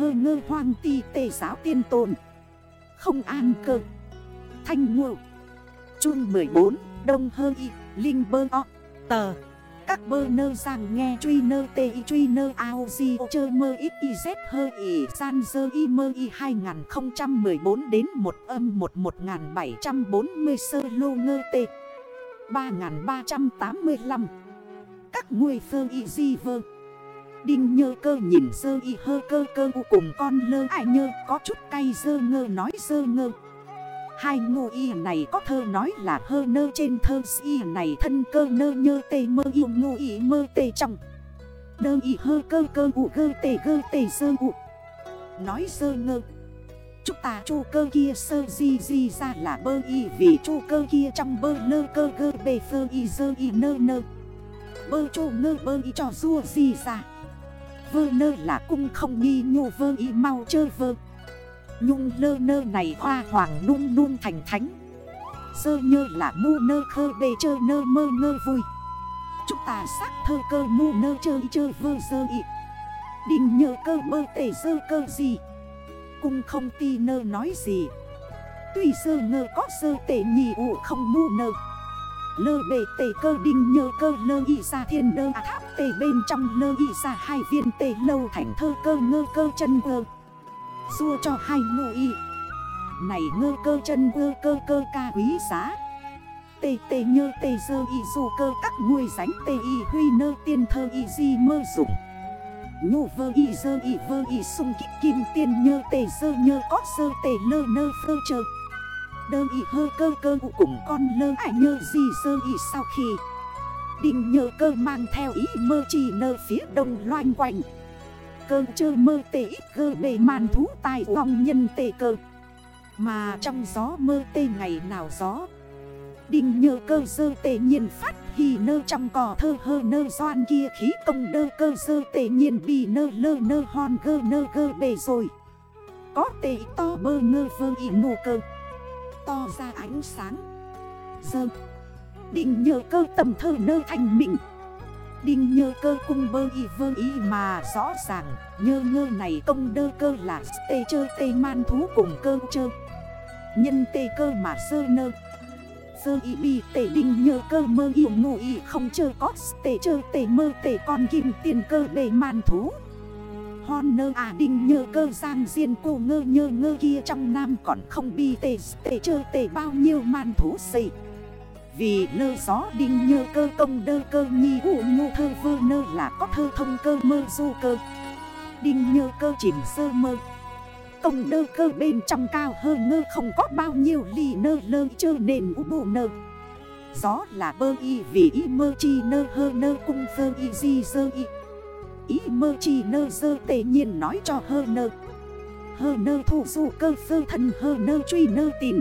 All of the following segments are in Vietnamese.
hơ ngơ hoang ti tề giáo tiên tồn. Không an cơ. Thanh ngộ. Chuông 14 Đông hơ y, Linh bơ o. Tờ. Các bơ nơ rằng nghe truy nơ tê y, truy nơ ao di chơ mơ ít y z hơ y san dơ y, mơ y 2014 đến 1 âm 1 1740 sơ lô ngơ tê. 3385 Các nguôi phơ y di vơ. Đinh nhơ cơ nhìn sơ y hơ cơ cơ u cùng con lơ ai nhơ, có chút cay dơ ngơ nói dơ ngơ. Hai ngô y này có thơ nói là hơ nơ, trên thơ y này thân cơ nơ nhơ tê mơ yêu ngô y mơ tê trong. Đơ y hơ cơ cơ u gơ tê gơ tê sơ u. Nói sơ ngơ. Chúng ta chu cơ kia sơ di di ra là bơ y, Vì chu cơ kia trong bơ lơ cơ gơ bê phơ y, dơ y nơ nơ. Bơ chu ngơ bơ y cho rua di ra. Vơ nơ là cung không nghi nhô vơ y mau chơ vơ. Nhung lơ nơ này hoa hoàng nung nung thành thánh. Sơ nhơ là mu nơ khơ bề chơ nơ mơ ngơ vui. Chúng ta sắc thơ cơ mu nơ chơi chơi vơ sơ y. Đình nhờ cơ mơ tể sơ cơ gì? Cung không ti nơ nói gì? Tuy sơ ngơ có sơ tể nhì ụ không mu nơ. Lơ bề tề cơ đinh nhơ cơ lơ y ra thiên đơ. À, tháp tề bên trong lơ y ra hai viên tề lâu thành thơ cơ ngơ cơ chân vơ Xua cho hai ngô y. Này ngơ cơ chân vơ cơ cơ ca quý giá. Tề tề nhơ tề dơ y dù cơ các nguôi ránh tề y huy nơ tiên thơ y di mơ dụng. Nhô vơ y dơ y vơ y sung kích kim tiên nhơ tề dơ nhơ có dơ tề lơ nơ phơ trời Đơ y hơ cơ cơ cụ cùng con lơ ải nhơ gì sơ y sau khi. Định nhờ cơ mang theo ý mơ chỉ nơ phía đông loanh quanh. Cơ chơ mơ tê ít cơ bề màn thú tài vòng nhân tê cơ. Mà trong gió mơ tê ngày nào gió. Đình nhờ cơ dơ tê nhiên phát hì nơ trong cỏ thơ hơ nơ doan kia khí công đơ cơ dơ tê nhiên bì nơ lơ nơ hòn gơ nơ gơ bề rồi. Có tê to bơ ngơ vơ y nô cơ. To ra ánh sáng. Dơ Định nhờ cơ tầm thơ nơ thành mịnh Đinh nhơ cơ cung bơ y vơ y mà rõ ràng, Nhơ ngơ này công đơ cơ là tê chơ tê man thú cùng cơ chơ. Nhân tê cơ mà sơ nơ. Sơ y bi tê đinh nhơ cơ mơ y ngụ y không chơ có tê chơ tê mơ tê con kim tiền cơ bề man thú. Hon nơ à đinh nhơ cơ, giang diên cô, ngơ nhơ ngơ kia trong nam còn không bi tê tê chơ tê bao nhiêu man thú xây vì lơ gió, đinh nhơ cơ, công đơ cơ, nhi ụ nhu thơ vơ nơ là có thơ thông cơ, mơ du cơ. Đinh nhơ cơ chìm sơ mơ. Công đơ cơ bên trong cao hơn ngơ không có bao nhiêu ly nơ lơ chơ nền ú bộ nơ. Gió là bơ y vì y mơ chi nơ hơ nơ cung phơ y di sơ y. Ý mơ chi nơ dơ tề nhiên nói cho hơ nơ. Hơ nơ thủ dụ cơ sơ thân, hơ nơ truy nơ tìm.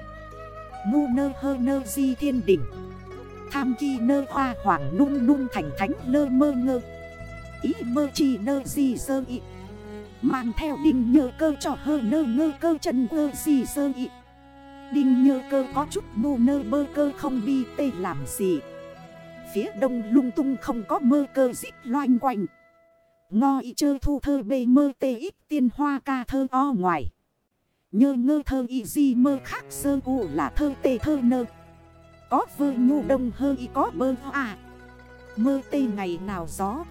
Mu nơ hơ nơ di thiên đỉnh. Tham chi nơ hoa hoàng nung nung thành thánh lơ mơ ngơ. Ý mơ chi nơ di sơ ị Mang theo đinh nhờ cơ cho hơ nơ ngơ cơ chân ơ di sơ ị Đinh nhơ cơ có chút mu nơ bơ cơ không bi tê làm gì. Phía đông lung tung không có mơ cơ dít loanh quanh. Ngo y chơ thu thơ bê mơ tê ít tiên hoa ca thơ o ngoài. Nhơ ngơ thơ y di mơ khác sơ u là thơ tê thơ nơ. Có vơ nhu đông hơ y có bơ à Mơ tê ngày nào gió.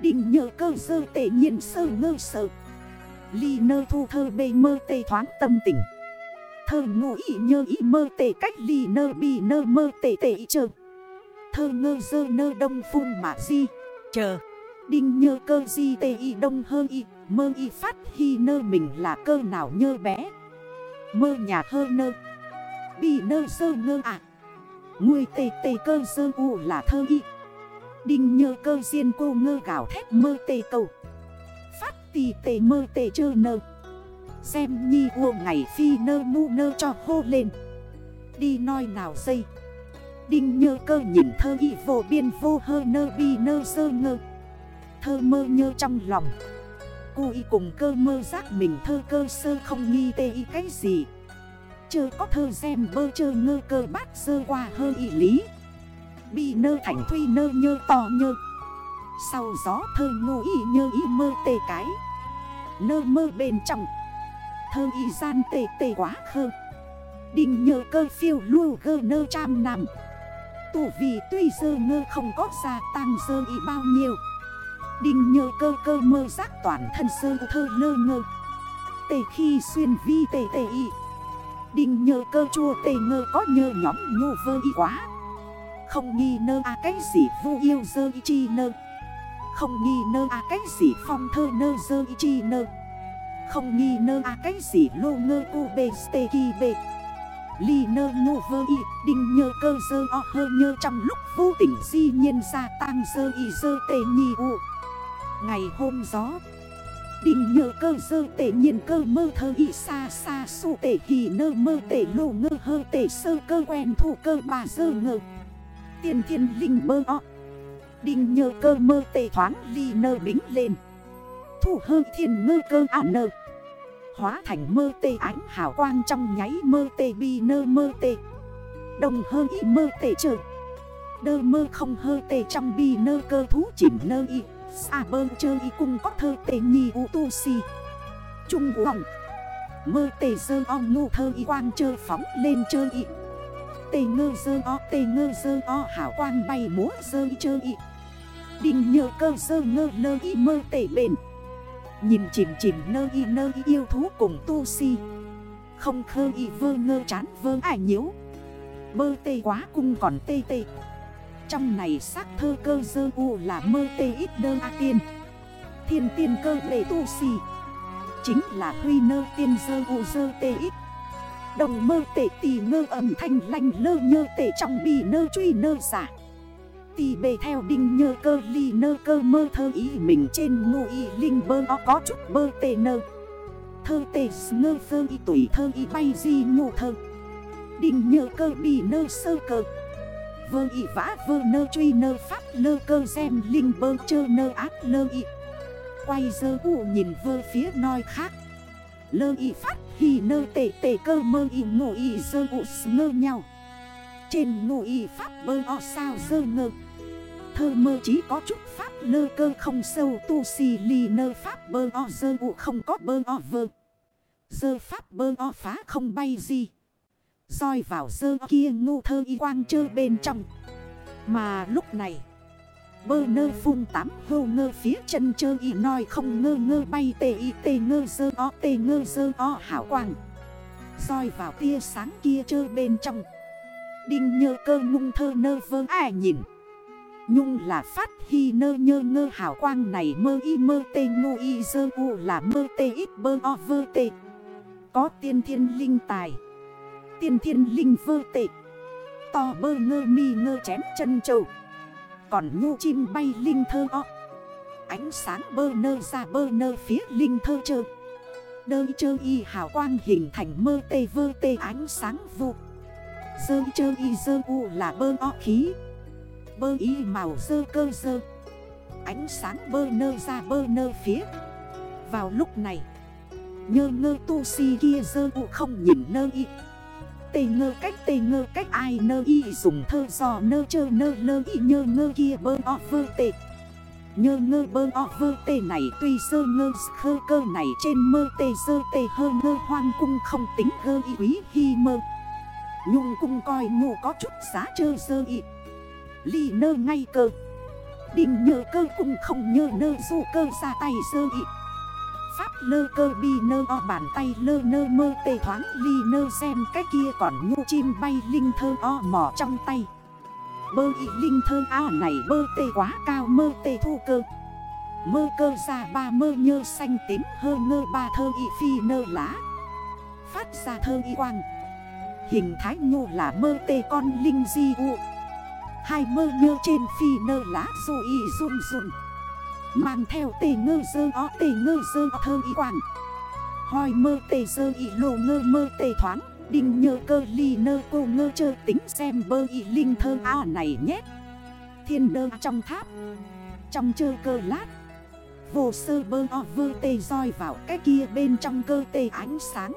Định nhờ cơ sơ tê nhiên sơ ngơ sợ. Ly nơ thu thơ bê mơ tê thoáng tâm tình. Thơ ngụ y nhơ y mơ tê cách ly nơ bì nơ mơ tê tê y chờ Thơ ngơ dơ nơ đông phun mà di. Chờ Đinh nhơ cơ di tê y đông hơ y, Mơ y phát hi nơ mình là cơ nào nhơ bé? Mơ nhà hơ nơ. Bị nơ sơ ngơ ạ. À. Người tê tê cơ sơ u là thơ y. Đinh nhơ cơ diên cô ngơ gạo thét mơ tê cầu. Phát tì tê mơ tê chơ nơ. Xem nhi u ngày phi nơ mu nơ cho hô lên. Đi nói nào dây. Đinh nhơ cơ nhìn thơ y vô biên vô hơ nơ bi nơ sơ ngơ. Thơ mơ nhơ trong lòng. Cô y cùng cơ mơ giác mình thơ cơ sơ không nghi tê y cái gì. Chơ có thơ xem bơ chơ ngơ cơ bát sơ qua hơ y lý. Bi nơ thành thuy nơ nhơ to nhơ. Sau gió thơ ngô y nhơ y mơ tê cái. Nơ mơ bên trong. Thơ y gian tê tê quá khơ. Đình nhờ cơ phiêu lưu gơ nơ trăm nằm. Tủ vì tuy dơ ngơ không có gia tăng dơ y bao nhiêu. Đình nhơ cơ cơ mơ giác toàn thân sơ thơ lơ ngơ. Tề khi xuyên vi tề tề y. Đình nhơ cơ chua tề ngơ có nhơ nhóm nhô vơ y quá. Không nghi nơ à cái gì vô yêu dơ y chi nơ. Không nghi nơ à cái gì phong thơ nơ dơ y chi nơ. Không nghi nơ à cái gì lô ngơ u bê stê kỳ bê Ly nơ ngô vơ y, Đinh nhơ cơ dơ o hơ nhơ trong lúc vô tình di nhiên ra tăng dơ y dơ tê nhi u. Ngày hôm gió. Đinh nhờ cơ dơ tể nhiên cơ mơ thơ y xa xa su tể kỳ nơ mơ tể lô ngơ hơ tể sơ cơ quen thủ cơ bà dơ ngơ. Tiên thiên linh mơ o. Đinh nhờ cơ mơ tể thoáng ly nơ bính lên. Thủ hơ thiên ngơ cơ ả nơ. Hóa thành mơ tê ánh hào quang trong nháy mơ tê bi nơ mơ tê. Đồng hơ y mơ tê chờ Đơ mơ không hơ tê trong bi nơ cơ thú chỉnh nơ y. À, Xa bơ chơ y cung có thơ tê nhi u tu si. Trung vọng Mơ tê dơ o, ngu thơ y quang chơ phóng lên chơ y. Tê ngơ dơ o tê ngơ dơ o, hảo quang bay múa dơ y chơ y. Đình nhờ cơ dơ ngơ nơ y mơ tê bền. Nhìn chìm chìm nơ y nơ y yêu thú cùng tu si. Không khơ y vơ ngơ chán vơ ải nhiễu. Bơ tê quá cung còn tê tê. Trong này xác thơ cơ dơ u là mơ tê ít đơ a tiên. Thiên tiên cơ bể tu si Chính là huy nơ tiên dơ u dơ tê ít. Đồng mơ tệ tì ngơ âm thanh lanh lơ nhơ tệ trong bì nơ truy nơ giả. Tì bề theo đinh nhơ cơ ly nơ cơ mơ thơ ý mình trên ngu y linh bơ o có chút bơ tê nơ. Thơ tê ngơ phơ y tuổi thơ y bay di ngụ thơ. Đinh nhơ cơ bì nơ sơ cơ. Vơ y vã vơ nơ truy nơ pháp lơ cơ xem linh bơ chơ nơ ác lơ y. Quay dơ u nhìn vơ phía noi khác. Lơ y phát hì nơ tệ tệ cơ mơ y ngộ y dơ u ngơ nhau. Trên ngộ y pháp bơ o sao dơ ngơ. Thơ mơ chỉ có chút pháp lơ cơ không sâu tu si ly nơ pháp bơ o dơ u không có bơ o vơ. Dơ pháp bơ o phá không bay gì roi vào dơ kia ngu thơ y quang chơ bên trong. Mà lúc này, Bơ nơ phun tám hô ngơ phía chân chơ y nói không ngơ ngơ bay tê y tê ngơ dơ o tê ngơ dơ o hảo quang. Roi vào tia sáng kia chơ bên trong. Đinh nhơ cơ ngung thơ nơ vơ ai nhìn. Nhung là phát hi nơ nhơ ngơ hảo quang này mơ y mơ tê ngu y dơ u là mơ tê ít bơ o vơ tê. Có tiên thiên linh tài. Tiên thiên linh vơ tệ. To bơ ngơ mi ngơ chém chân trầu Còn nhu chim bay linh thơ o. Ánh sáng bơ nơ ra bơ nơ phía linh thơ trơ Đơ chơ y hào quang hình thành mơ tê vơ tê ánh sáng vụ. Dơ chơ y dơ u là bơ o khí. Bơ y màu dơ cơ dơ. Ánh sáng bơ nơ ra bơ nơ phía. Vào lúc này, Nhơ ngơ tu si kia dơ u không nhìn nơ y. Tê ngơ cách tê ngơ cách ai nơ y dùng thơ giò nơ chơ nơ lơ y nhơ ngơ kia bơ o vơ tê. Nhơ ngơ bơ o vơ tê này tuy sơ ngơ khơ cơ này trên mơ tê sơ tê hơ ngơ hoang cung không tính gơ y quý hi mơ. Nhung cung coi ngủ có chút giá chơ sơ y. Ly nơ ngay cơ. Đình nhơ cơ cung không nhơ nơ, dù cơ ra tay sơ y lơ cơ bi nơ o bàn tay lơ nơ mơ tê thoáng ly nơ xem cái kia còn nhu chim bay linh thơ o mỏ trong tay. Bơ y linh thơ a này bơ tê quá cao mơ tê thu cơ. Mơ cơ ra ba mơ nhơ xanh tím hơ ngơ ba thơ y phi nơ lá. Phát ra thơ y quang. Hình thái nhu là mơ tê con linh di u. Hai mơ nhơ trên phi nơ lá dù y run run. Mang theo tê ngơ dơ o tê ngơ dơ o thơ y quảng Hoi mơ tê dơ y lô ngơ mơ tê thoáng. Đinh nhơ cơ ly nơ cô ngơ chơ tính xem bơ y linh thơ a này nhé. Thiên đơ trong tháp. Trong chơ cơ lát. Vô sơ bơ o vơ tê roi vào cái kia bên trong cơ tê ánh sáng.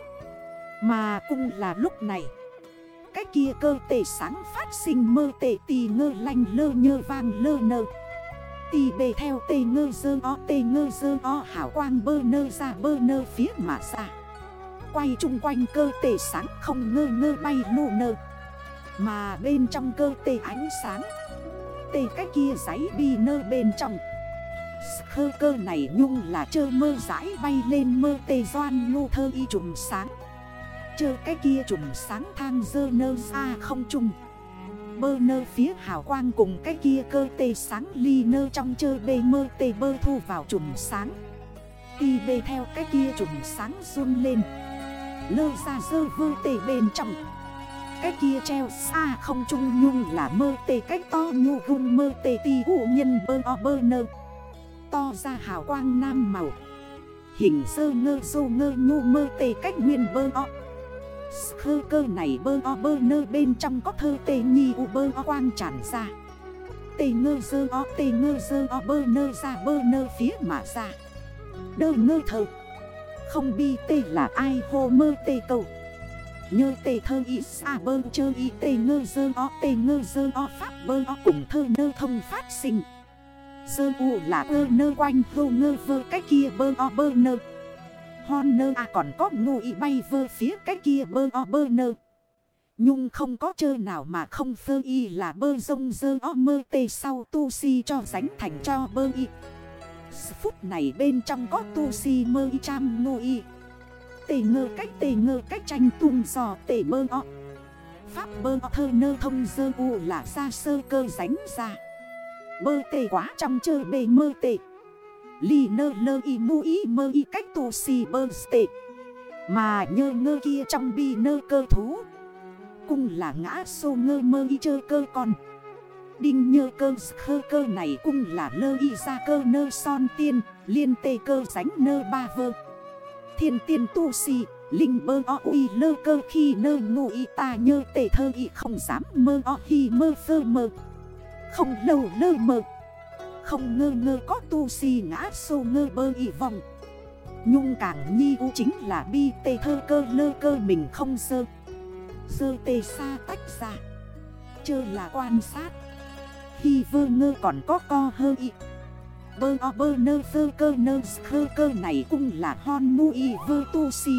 Mà cũng là lúc này, cái kia cơ tê sáng phát sinh mơ tê tì ngơ lanh lơ nhơ vang lơ nơ. Ti bề theo tê ngơ dơ o, tê ngơ dơ o hảo quang bơ nơ ra bơ nơ phía mà xa Quay chung quanh cơ tê sáng, không ngơ ngơ bay lù nơ. Mà bên trong cơ tê ánh sáng. Tê cái kia giấy bi nơ bên trong. Khơ cơ này nhung là chơ mơ rãi bay lên mơ tê doan ngu thơ y trùm sáng. Chơ cái kia trùm sáng thang dơ nơ ra không trùng Bơ nơ phía hào quang cùng cái kia cơ tê sáng ly nơ trong chơ bê mơ tê bơ thu vào trùm sáng. Ti bê theo cái kia trùm sáng run lên. Lơ ra dơ vơ tê bên trong. Cái kia treo xa không trung nhung là mơ tê cách to nhu vung mơ tê ti hụ nhân bơ o bơ nơ. To ra hào quang nam màu. Hình sơ ngơ dô ngơ nhu mơ tê, cách nguyên bơ o. Khơ cơ này bơ o bơ nơ bên trong có thơ tê nhi u bơ o quang tràn ra. Tê ngơ dơ o, tê ngơ dơ o, bơ nơ ra, bơ nơ phía mà ra. Đơ ngơ thơ. Không bi tê là ai, hô mơ tê cầu. Nhơ tê thơ y xa bơ chơ y tê ngơ dơ o, tê ngơ dơ o, pháp bơ o cùng thơ nơ thông phát sinh. Sơ u là ơ nơ quanh, hô ngơ vơ cách kia bơ o bơ nơ. Honor. À còn có ngu y bay vơ phía cái kia bơ o bơ nơ. Nhung không có chơi nào mà không phơ y là bơ rông dơ o mơ tê sau tu si cho ránh thành cho bơ y. Phút này bên trong có tu si mơ y trăm ngu y. Tê ngơ cách tê ngơ cách tranh tung giò tê bơ o. Pháp bơ o thơ nơ thông dơ u là ra sơ cơ ránh ra. Bơ tê quá trong chơi bề mơ tê. Ly nơ lơ y mu y mơ y cách tù si bơ tê. Mà nhơ ngơ kia trong bi nơ cơ thú. Cung là ngã sô ngơ mơ y chơ cơ con. Đinh nhơ cơ khơ cơ này cung là lơ y ra cơ nơ son tiên, Liên tê cơ ránh nơ ba vơ. Thiên tiên tu si, Linh bơ o uy lơ cơ khi nơ ngụ y ta nhơ tê thơ y không dám mơ o hi mơ phơ mơ. Không lâu lơ mơ. Không ngơ ngơ có tu si ngã sô ngơ bơ y vòng. Nhung càng nhi u chính là bi tê thơ cơ lơ cơ mình không sơ. Sơ tê xa tách ra. Chơ là quan sát. Khi vơ ngơ còn có co hơ y. Bơ o bơ nơ vơ cơ nơ khơ cơ này cũng là hon mu y vơ tu si.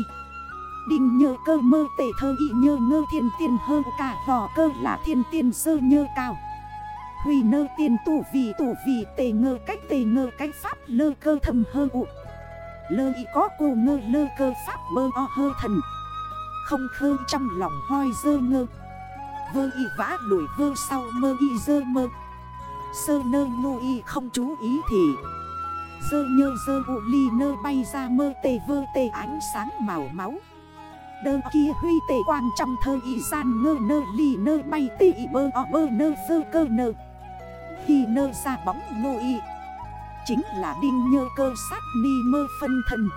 Đình nhơ cơ mơ tê thơ y nhơ ngơ thiên tiên hơ cả vò cơ là thiên tiên sơ nhơ cao. Huy nơ tiên tù vì tù vì tề ngơ cách tề ngơ cách pháp lơ cơ thầm hơ ụ. Lơ y có cô ngơ lơ cơ pháp bơ o hơ thần. Không khơ trong lòng hoi dơ ngơ. Vơ y vã đuổi vơ sau mơ y dơ mơ. Sơ nơ ngô y không chú ý thì. Dơ nhơ dơ ụ ly nơ bay ra mơ tề vơ tề ánh sáng màu máu. Đơ kia huy tề quang trong thơ y gian ngơ nơ ly nơ bay tì bơ o bơ nơ dơ cơ nơ. Khi nơ ra bóng ngô y. Chính là đinh nhơ cơ sát ni mơ phân thân.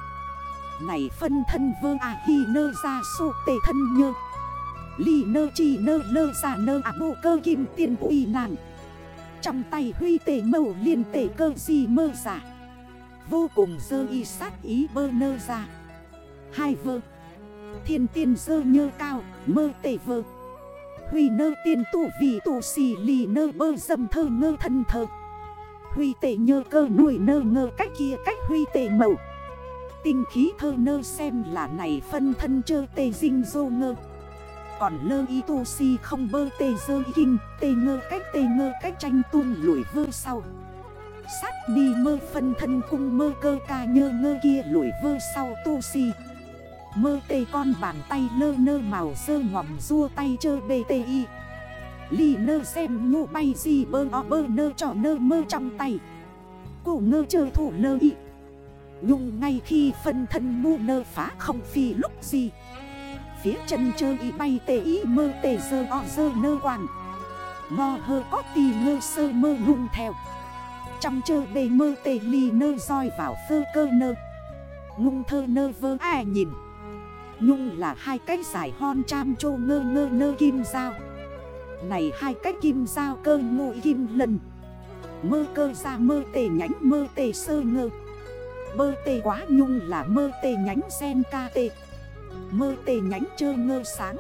Này phân thân vơ à hi nơ ra sô tề thân nhơ. Ly nơ chi nơ lơ ra nơ à bộ cơ kim tiền uy nàng. Trong tay huy tề màu liên tề cơ gì mơ giả. Vô cùng dơ y sát ý bơ nơ ra. Hai vơ. Thiên tiên dơ nhơ cao, mơ tề vơ. Huy nơ tiên tụ vì tụ xì lì nơ bơ dâm thơ ngơ thân thơ Huy tệ nhơ cơ nuôi nơ ngơ cách kia cách huy tệ mậu. Tinh khí thơ nơ xem là này phân thân chơ tê dinh dô ngơ. Còn lơ y tu si không bơ tê dơ kinh, Tê ngơ cách tê ngơ cách tranh tung lùi vơ sau. Sát đi mơ phân thân cung mơ cơ ca nhơ ngơ kia lùi vơ sau tu si. Mơ tê con bàn tay lơ nơ màu sơ ngọm rua tay chơ bê tê y. Ly nơ xem ngu bay gì bơ o bơ nơ cho nơ mơ trong tay. Cổ ngơ chơ thủ lơ y. Nhung ngay khi phân thân mu nơ phá không phi lúc gì. Phía chân chơ y bay tê y mơ tê sơ o sơ nơ quàng Mò hơ có tì ngơ sơ mơ ngung theo. Trong chơ bê mơ tê ly nơ roi vào phơ cơ nơ. Ngung thơ nơ vơ ai nhìn. Nhung là hai cái giải hon cham chô ngơ ngơ nơ kim dao Này hai cái kim dao cơ ngụy kim lần. Mơ cơ ra mơ tề nhánh mơ tề sơ ngơ. Mơ tề quá nhung là mơ tề nhánh sen ca tề. Mơ tề nhánh chơ ngơ sáng.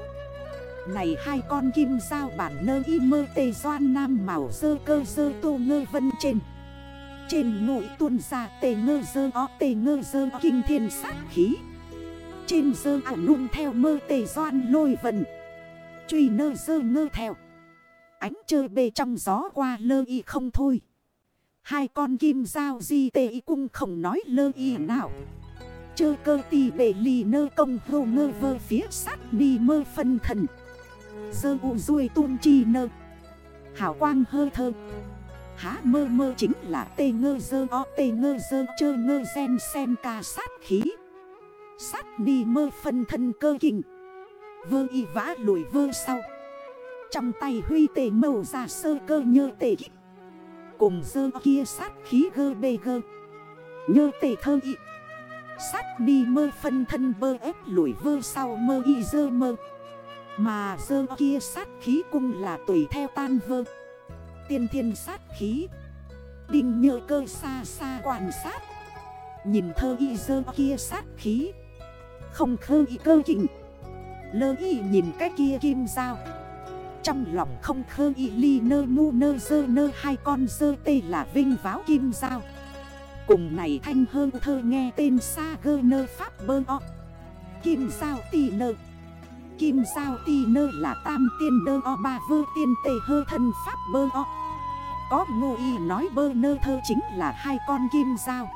Này hai con kim dao bản nơ y mơ tề doan nam màu dơ cơ dơ tô ngơ vân trên. Trên ngụy tuôn ra tề ngơ dơ o tề ngơ dơ kinh thiên sát khí. Trên dơ ả nung theo mơ tề doan lôi vần. Truy nơ dơ ngơ theo. Ánh chơi bề trong gió qua lơ y không thôi. Hai con kim dao di tề y cung không nói lơ y nào. Chơ cơ tì bề lì nơ công hô ngơ vơ phía sát đi mơ phân thần. Sơ u ruôi tuôn chi nơ. Hảo quang hơ thơ. Há mơ mơ chính là tê ngơ dơ o, tê ngơ dơ chơ ngơ sen sen ca sát khí. Sát đi mơ phân thân cơ kinh Vơ y vã lùi vơ sau. Trong tay huy tề màu ra sơ cơ nhơ tề kích. Cùng dơ kia sát khí gơ bê gơ. Nhơ tề thơ y. Sát đi mơ phân thân bơ ép lùi vơ sau mơ y dơ mơ. Mà dơ kia sát khí cung là tùy theo tan vơ. Tiên thiên sát khí. Đinh nhơ cơ xa xa quan sát. Nhìn thơ y dơ kia sát khí. Không khơ y cơ kịnh Lơ y nhìn cái kia kim dao. Trong lòng không khơ y ly nơ mu nơ dơ nơ, Hai con dơ tê là vinh váo kim dao. Cùng này thanh hơn thơ nghe tên xa gơ nơ pháp bơ o. Kim sao tì nơ. Kim sao tì nơ là tam tiên đơ o, ba vơ tiên tê hơ thân pháp bơ o. Có ngô y nói bơ nơ thơ chính là hai con kim sao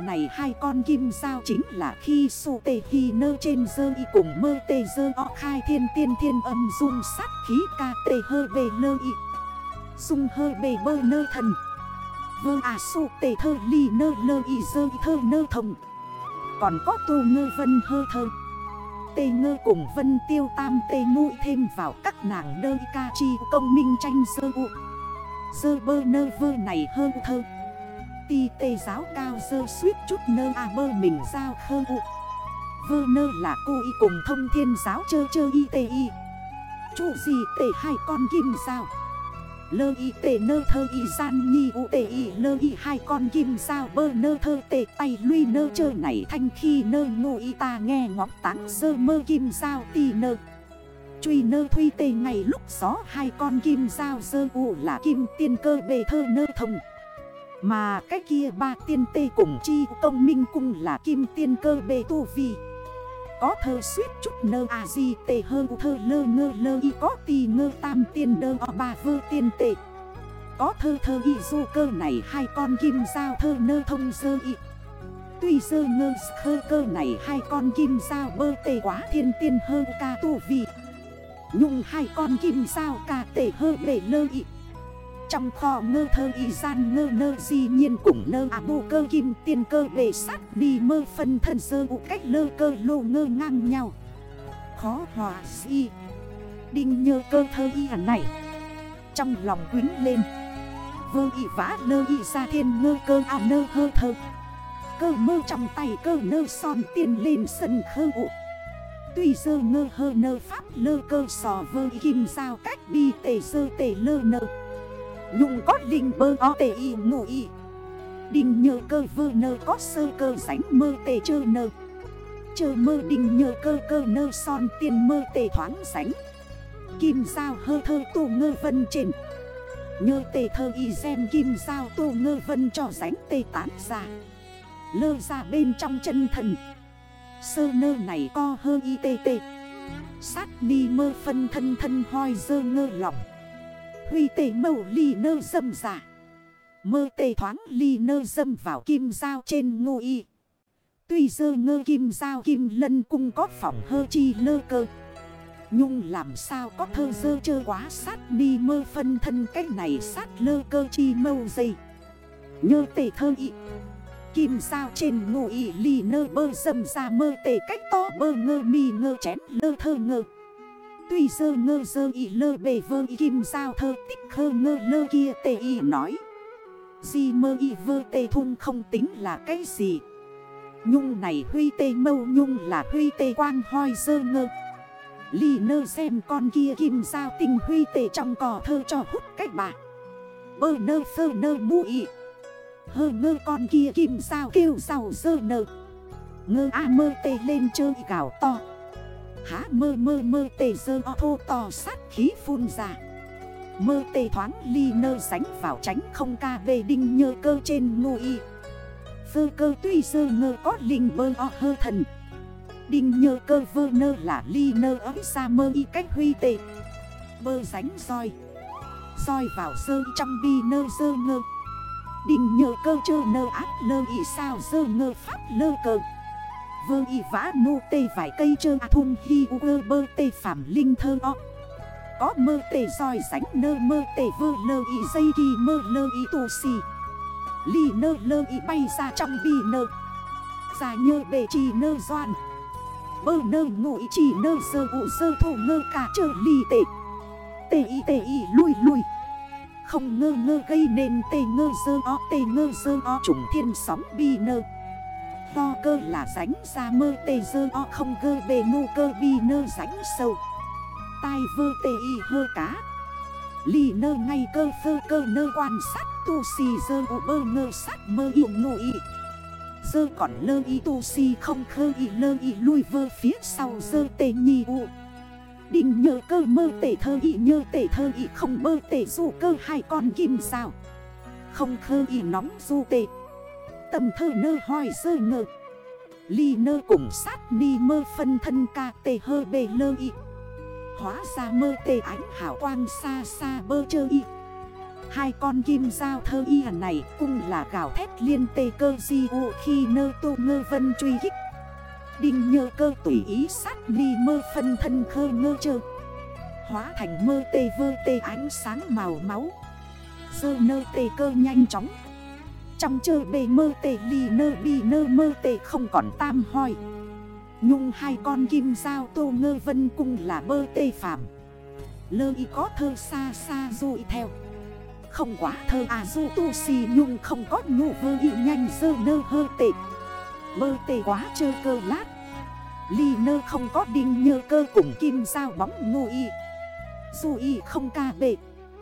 này hai con kim sao chính là khi su tê hi nơ trên dơ y cùng mơ tê dơ o khai thiên tiên thiên âm dung sát khí ca tê hơ bê lơ y. Dung hơ bê bơ nơ thần. Vơ à su tê thơ ly nơ lơ y dơ thơ nơ thồng. Còn có tu ngơ vân hơ thơ. Tê ngơ cùng vân tiêu tam tê mũi thêm vào các nàng đơ ca chi công minh tranh sơ u. Dơ bơ nơ vơ này hơ thơ. Ti tê giáo cao dơ suýt chút nơ à bơ mình giao khơ ụ Vơ nơ là cô y cùng thông thiên giáo chơ chơ y tê y. Chủ gì tê hai con kim sao Lơ y tê nơ thơ y gian nhi u tê y, lơ y hai con kim sao bơ nơ thơ tê tay lui nơ chơ này thanh khi nơ ngô y ta nghe ngọc táng sơ mơ kim sao tì nơ. Truy nơ thuy tê ngày lúc gió hai con kim sao sơ u là kim tiên cơ bề thơ nơ thông. Mà cái kia ba tiên tê cùng chi công minh cung là kim tiên cơ bê tu vi. Có thơ suýt chút nơ à di tề hơ thơ lơ ngơ lơ y có tì ngơ tam tiên đơ o ba vơ tiên tê. Có thơ thơ y du cơ này hai con kim sao thơ nơ thông sơ y. Tuy sơ ngơ khơ cơ này hai con kim sao bơ tề quá thiên tiên hơ ca tu vi. Nhung hai con kim sao ca tề hơ bể lơ y trong kho ngơ thơ y gian ngơ nơ di nhiên cùng nơ à bù cơ kim tiên cơ bề sát đi mơ phân thân sơ ụ cách lơ cơ lô ngơ ngang nhau. Khó hòa si Đinh nhơ cơ thơ y hẳn này. Trong lòng quính lên. Vơ y vã lơ y ra thiên ngơ cơ à nơ hơ thơ. Cơ mơ trong tay cơ nơ son tiền lên sân khơ ụ Tuy sơ ngơ hơ nơ pháp lơ cơ sò vơ kim sao cách bi tề sơ tề lơ nơ. Nhung có đình bơ o tê y ngụ y. Đình nhờ cơ vơ nơ có sơ cơ sánh mơ tê chơ nơ. Chơ mơ đình nhờ cơ cơ nơ son tiền mơ tê thoáng sánh Kim sao hơ thơ tù ngơ vân trên. Nhơ tê thơ y xem kim sao tù ngơ vân cho sánh tê tán ra. Lơ ra bên trong chân thần. Sơ nơ này co hơ y tê tê. Sát đi mơ phân thân thân hoi dơ ngơ lỏng Huy tề màu ly nơ dâm giả. Mơ tề thoáng ly nơ dâm vào kim dao trên ngô y. Tuy dơ ngơ kim dao kim lân cung có phỏng hơ chi lơ cơ. Nhung làm sao có thơ dơ chơ quá sát đi mơ phân thân cách này sát lơ cơ chi mâu dây. Nhơ tề thơ y. Kim sao trên ngụ y ly nơ bơ dâm ra mơ tề cách to bơ ngơ mi ngơ chén lơ thơ ngơ. Tuy sơ ngơ sơ y lơ bề vơ y kim sao thơ, tích khơ ngơ lơ kia tê y nói. Di mơ y vơ tê thung không tính là cái gì? Nhung này huy tê mâu nhung là huy tê quang hoi sơ ngơ. Ly nơ xem con kia kim sao tình huy tê trong cỏ thơ cho hút cách bạc. Bơ nơ sơ nơ bụi y. Hơ ngơ con kia kim sao kêu sao sơ nơ. Ngơ a mơ tê lên chơi gạo to. Há, mơ mơ mơ tề dơ, o thô to, sát, khí, phun ra. Mơ, tê, thoáng, ly, nơ, sánh vào tránh không ca về đinh, nhơ, cơ, trên ngô y. Vơ, cơ, tuy sơ ngơ, có, linh, bơ, o, hơ, thần. Đinh, nhơ, cơ, vơ, nơ, là, ly, nơ ấm xa mơ, y, cách, huy tệ Bơ ránh roi. Roi vào sơ trong, bi, nơ sơ ngơ. Đinh, nhơ, cơ, chơ, nơ áp lơ, y, sao sơ ngơ, pháp, lơ cơ Vơ y vã nô tê vải cây chơ à thun hi u bơ tê phạm linh thơ o. Có mơ tê roi ránh nơ mơ tê vơ lơ y dây kỳ mơ lơ y tù xì Ly nơ lơ y bay ra trong bi nơ. Già nhơ bề trì nơ doan. Bơ nơ ngụy chỉ nơ sơ ụ sơ thổ ngơ cả chờ ly tệ Tê y tê y lui lui. Không ngơ ngơ gây nên tê ngơ sơ o, tê ngơ sơ o trùng thiên sóng bi nơ. To cơ là ránh ra mơ tê dơ o không gơ bề ngu cơ bi nơ ránh sâu Tai vơ tê y hơ cá. Lì nơ ngay cơ phơ cơ nơ quan sát tu si dơ u bơ ngơ sát mơ yêu ngụ y. Dơ còn lơ y tu si không khơ y lơ y lui vơ phía sau dơ tê nhi u. Đình nhờ cơ mơ tể thơ y nhơ tể thơ y không mơ tể dù cơ hai con kim sao. Không khơ y nóng du tệ Tầm thơ nơ hoi sơ ngơ. Ly nơ cùng sát ni mơ phân thân ca tê hơ bề lơ y. Hóa ra mơ tê ánh hảo quang xa xa bơ chơ y. Hai con kim giao thơ y này cũng là gạo thét liên tê cơ di u khi nơ tô ngơ vân truy hích. Đinh nhơ cơ tùy ý sát ni mơ phân thân khơ ngơ chơ. Hóa thành mơ tê vơ tê ánh sáng màu máu. Sơ nơ tê cơ nhanh chóng trong chơ bề mơ tệ ly nơ bì nơ mơ tệ không còn tam hoi. Nhung hai con kim sao tô ngơ vân cung là bơ tê phạm Lơ y có thơ xa xa dụi theo. Không quá thơ à du tu si, nhung không có nhu vơ y nhanh sơ nơ hơ tệ Bơ tê quá chơ cơ lát. Ly nơ không có đinh nhơ cơ cùng kim sao bóng ngô y. Du y không ca bệ.